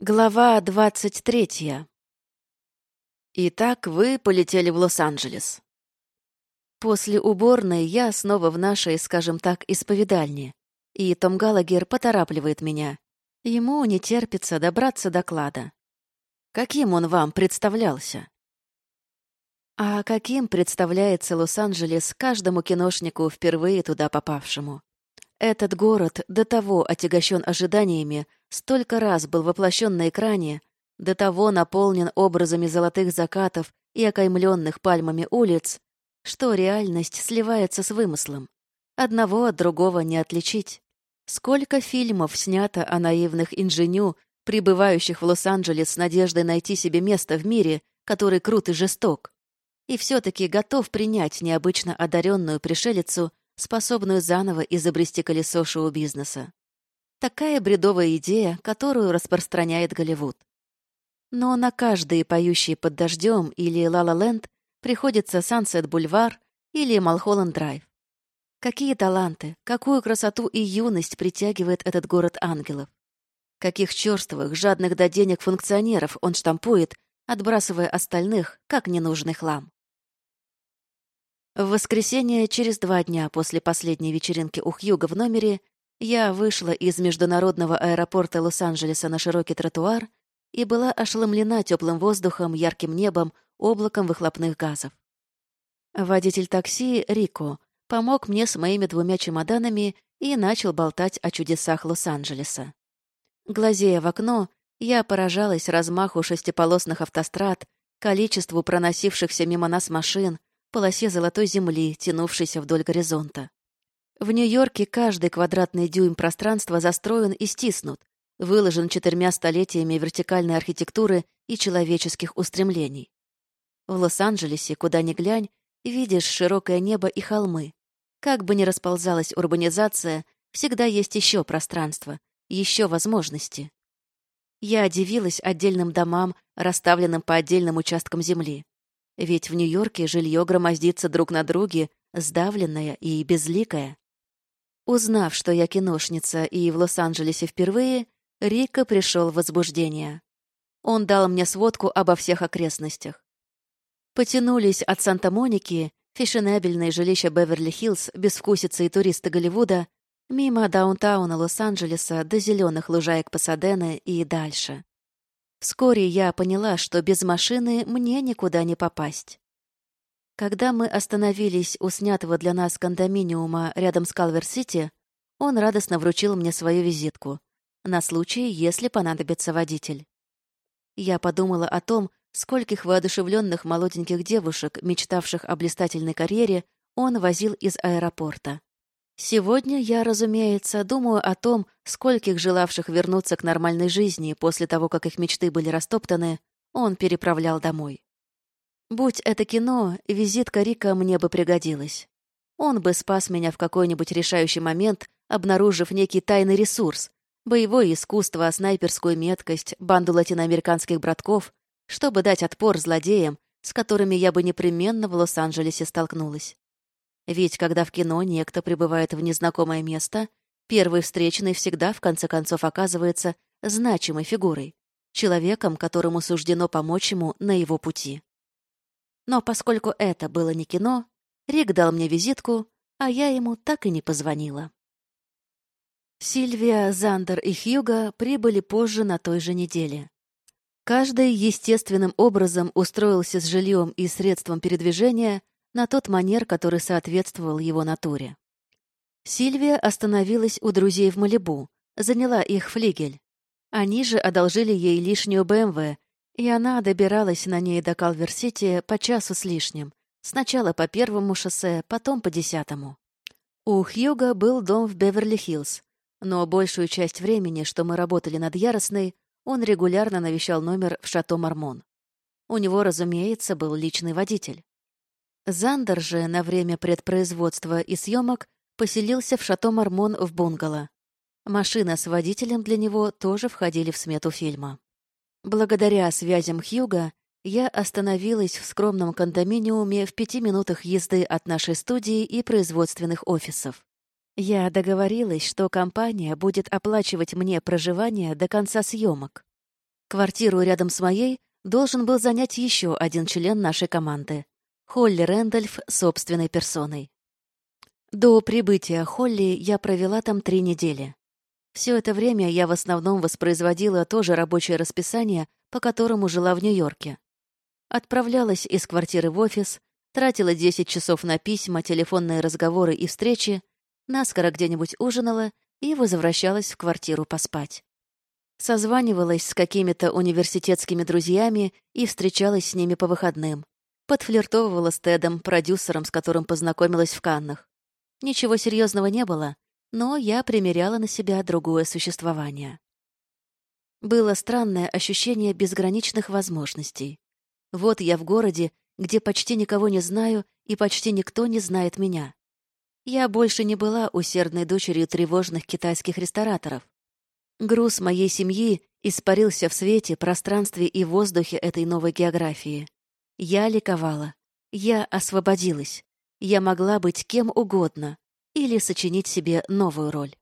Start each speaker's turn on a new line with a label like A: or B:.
A: Глава двадцать третья. Итак, вы полетели в Лос-Анджелес. После уборной я снова в нашей, скажем так, исповедальне, и Том Галагер поторапливает меня. Ему не терпится добраться до клада. Каким он вам представлялся? А каким представляется Лос-Анджелес каждому киношнику, впервые туда попавшему? Этот город до того отягощен ожиданиями, столько раз был воплощен на экране, до того наполнен образами золотых закатов и окаймленных пальмами улиц, что реальность сливается с вымыслом. Одного от другого не отличить. Сколько фильмов снято о наивных инженю, прибывающих в Лос-Анджелес с надеждой найти себе место в мире, который крут и жесток, и все-таки готов принять необычно одаренную пришелицу способную заново изобрести колесо шоу-бизнеса. Такая бредовая идея, которую распространяет Голливуд. Но на каждый поющий под дождем или Ла-Ла-Ленд приходится Сансет-Бульвар или Малхолланд-Драйв. Какие таланты, какую красоту и юность притягивает этот город ангелов. Каких черствых, жадных до денег функционеров он штампует, отбрасывая остальных, как ненужный хлам. В воскресенье, через два дня после последней вечеринки у Хьюга в номере, я вышла из международного аэропорта Лос-Анджелеса на широкий тротуар и была ошеломлена теплым воздухом, ярким небом, облаком выхлопных газов. Водитель такси, Рико, помог мне с моими двумя чемоданами и начал болтать о чудесах Лос-Анджелеса. Глазея в окно, я поражалась размаху шестиполосных автострад, количеству проносившихся мимо нас машин, полосе золотой земли, тянувшейся вдоль горизонта. В Нью-Йорке каждый квадратный дюйм пространства застроен и стиснут, выложен четырьмя столетиями вертикальной архитектуры и человеческих устремлений. В Лос-Анджелесе, куда ни глянь, видишь широкое небо и холмы. Как бы ни расползалась урбанизация, всегда есть еще пространство, еще возможности. Я удивилась отдельным домам, расставленным по отдельным участкам земли. Ведь в Нью-Йорке жилье громоздится друг на друге, сдавленное и безликое. Узнав, что я киношница и в Лос-Анджелесе впервые, Рика пришел в возбуждение. Он дал мне сводку обо всех окрестностях. Потянулись от Санта-Моники, фешенебельное жилище Беверли-Хиллз, безвкусицы и туристы Голливуда, мимо даунтауна Лос-Анджелеса до зеленых лужаек Пасадены и дальше. Вскоре я поняла, что без машины мне никуда не попасть. Когда мы остановились у снятого для нас кондоминиума рядом с Калвер-Сити, он радостно вручил мне свою визитку, на случай, если понадобится водитель. Я подумала о том, скольких воодушевленных молоденьких девушек, мечтавших о блистательной карьере, он возил из аэропорта. Сегодня я, разумеется, думаю о том, скольких желавших вернуться к нормальной жизни после того, как их мечты были растоптаны, он переправлял домой. Будь это кино, визитка Рика мне бы пригодилась. Он бы спас меня в какой-нибудь решающий момент, обнаружив некий тайный ресурс, боевое искусство, снайперскую меткость, банду латиноамериканских братков, чтобы дать отпор злодеям, с которыми я бы непременно в Лос-Анджелесе столкнулась. Ведь когда в кино некто прибывает в незнакомое место, первый встречный всегда, в конце концов, оказывается значимой фигурой, человеком, которому суждено помочь ему на его пути. Но поскольку это было не кино, Рик дал мне визитку, а я ему так и не позвонила. Сильвия, Зандер и Хьюга прибыли позже на той же неделе. Каждый естественным образом устроился с жильем и средством передвижения на тот манер, который соответствовал его натуре. Сильвия остановилась у друзей в Малибу, заняла их флигель. Они же одолжили ей лишнюю БМВ, и она добиралась на ней до Калвер-Сити по часу с лишним. Сначала по первому шоссе, потом по десятому. У Хьюга был дом в Беверли-Хиллз, но большую часть времени, что мы работали над Яростной, он регулярно навещал номер в Шато Мармон. У него, разумеется, был личный водитель. Зандер же на время предпроизводства и съемок поселился в шато Мармон в бунгало. Машина с водителем для него тоже входили в смету фильма. Благодаря связям Хьюга я остановилась в скромном кондоминиуме в пяти минутах езды от нашей студии и производственных офисов. Я договорилась, что компания будет оплачивать мне проживание до конца съемок. Квартиру рядом с моей должен был занять еще один член нашей команды — Холли Рэндольф собственной персоной. До прибытия Холли я провела там три недели. Все это время я в основном воспроизводила то же рабочее расписание, по которому жила в Нью-Йорке. Отправлялась из квартиры в офис, тратила 10 часов на письма, телефонные разговоры и встречи, наскоро где-нибудь ужинала и возвращалась в квартиру поспать. Созванивалась с какими-то университетскими друзьями и встречалась с ними по выходным. Подфлиртовывала с Тедом, продюсером, с которым познакомилась в Каннах. Ничего серьезного не было, но я примеряла на себя другое существование. Было странное ощущение безграничных возможностей. Вот я в городе, где почти никого не знаю и почти никто не знает меня. Я больше не была усердной дочерью тревожных китайских рестораторов. Груз моей семьи испарился в свете, пространстве и воздухе этой новой географии. Я ликовала. Я освободилась. Я могла быть кем угодно или сочинить себе новую роль.